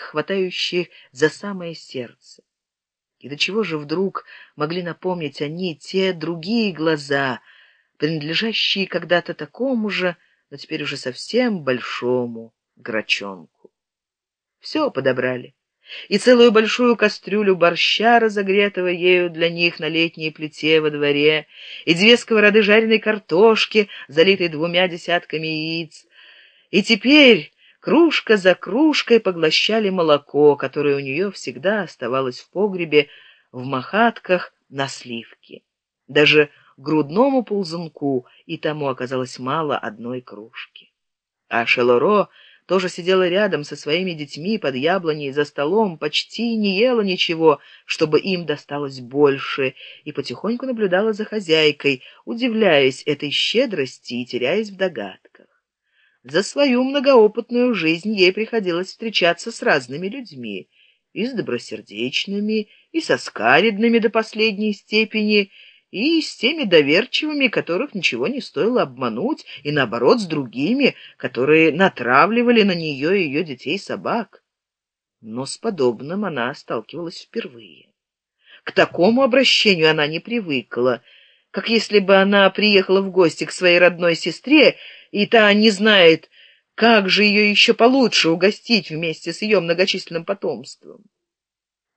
хватающих за самое сердце. И до чего же вдруг могли напомнить они те другие глаза, принадлежащие когда-то такому же, но теперь уже совсем большому грачонку. Все подобрали. И целую большую кастрюлю борща, разогретого ею для них на летней плите во дворе, и две сковороды жареной картошки, залитой двумя десятками яиц. И теперь кружка за кружкой поглощали молоко, которое у нее всегда оставалось в погребе в махатках на сливке. Даже грудному ползунку и тому оказалось мало одной кружки. А Шелоро тоже сидела рядом со своими детьми под яблоней за столом, почти не ела ничего, чтобы им досталось больше, и потихоньку наблюдала за хозяйкой, удивляясь этой щедрости и теряясь в догадках. За свою многоопытную жизнь ей приходилось встречаться с разными людьми, и с добросердечными, и со скаридными до последней степени, и с теми доверчивыми, которых ничего не стоило обмануть, и наоборот с другими, которые натравливали на нее и ее детей собак. Но с подобным она сталкивалась впервые. К такому обращению она не привыкла, как если бы она приехала в гости к своей родной сестре, и та не знает, как же ее еще получше угостить вместе с ее многочисленным потомством.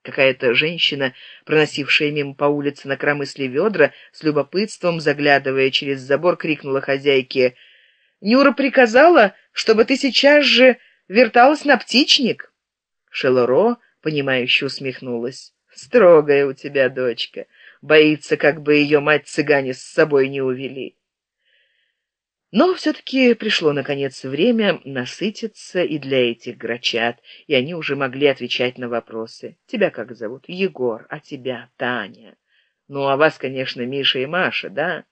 Какая-то женщина, проносившая мимо по улице на кромысле ведра, с любопытством, заглядывая через забор, крикнула хозяйке. «Нюра приказала, чтобы ты сейчас же верталась на птичник?» Шелоро, понимающе усмехнулась. «Строгая у тебя дочка. Боится, как бы ее мать-цыгане с собой не увели». Но все-таки пришло, наконец, время насытиться и для этих грачат, и они уже могли отвечать на вопросы. «Тебя как зовут?» «Егор. А тебя?» «Таня». «Ну, а вас, конечно, Миша и Маша, да?»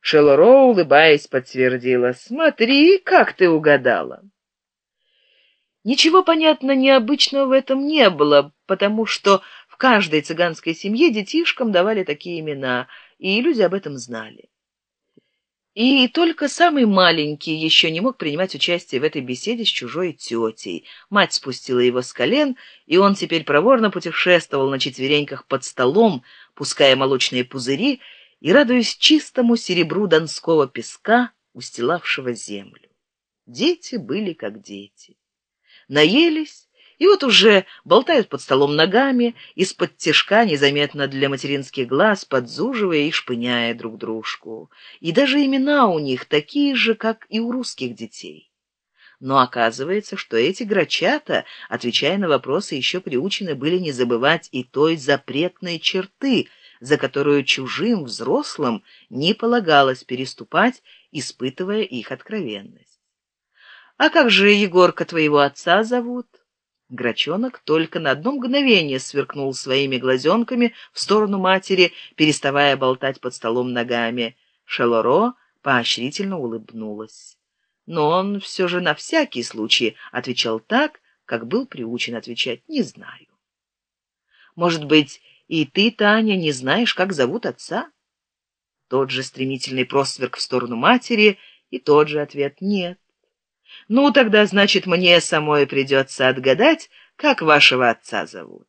Шелуро, улыбаясь, подтвердила. «Смотри, как ты угадала!» Ничего, понятно, необычного в этом не было, потому что в каждой цыганской семье детишкам давали такие имена, и люди об этом знали. И только самый маленький еще не мог принимать участие в этой беседе с чужой тетей. Мать спустила его с колен, и он теперь проворно путешествовал на четвереньках под столом, пуская молочные пузыри и радуясь чистому серебру донского песка, устилавшего землю. Дети были как дети. Наелись и вот уже болтают под столом ногами, из-под тишка, незаметно для материнских глаз, подзуживая и шпыняя друг дружку. И даже имена у них такие же, как и у русских детей. Но оказывается, что эти грачата, отвечая на вопросы, еще приучены были не забывать и той запретной черты, за которую чужим взрослым не полагалось переступать, испытывая их откровенность. «А как же Егорка твоего отца зовут?» Грачонок только на одно мгновение сверкнул своими глазенками в сторону матери, переставая болтать под столом ногами. Шелоро поощрительно улыбнулась. Но он все же на всякий случай отвечал так, как был приучен отвечать «не знаю». «Может быть, и ты, Таня, не знаешь, как зовут отца?» Тот же стремительный просверк в сторону матери и тот же ответ «нет». Ну, тогда, значит, мне самой придется отгадать, как вашего отца зовут.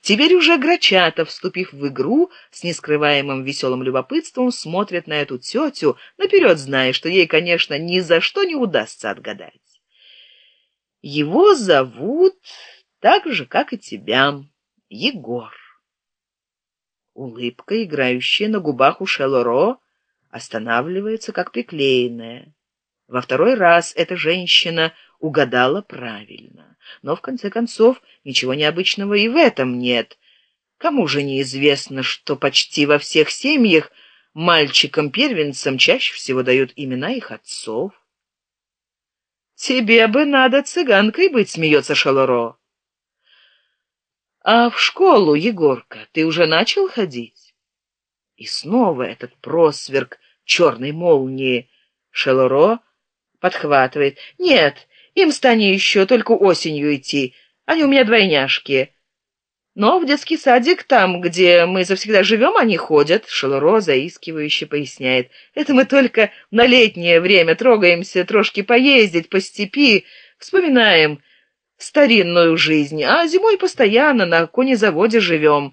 Теперь уже Грачата, вступив в игру, с нескрываемым веселым любопытством смотрит на эту тетю, наперед зная, что ей, конечно, ни за что не удастся отгадать. Его зовут так же, как и тебя, Егор. Улыбка, играющая на губах у Шелоро, останавливается, как приклеенная. Во второй раз эта женщина угадала правильно. Но, в конце концов, ничего необычного и в этом нет. Кому же неизвестно, что почти во всех семьях мальчикам-первенцам чаще всего дают имена их отцов? «Тебе бы надо цыганкой быть», — смеется Шалоро. «А в школу, Егорка, ты уже начал ходить?» И снова этот просверк черной молнии. Шелоро подхватывает. Нет, им стане еще только осенью идти. Они у меня двойняшки. Но в детский садик, там, где мы завсегда живем, они ходят, Шелуро заискивающе поясняет. Это мы только на летнее время трогаемся трошки поездить по степи, вспоминаем старинную жизнь, а зимой постоянно на конезаводе живем.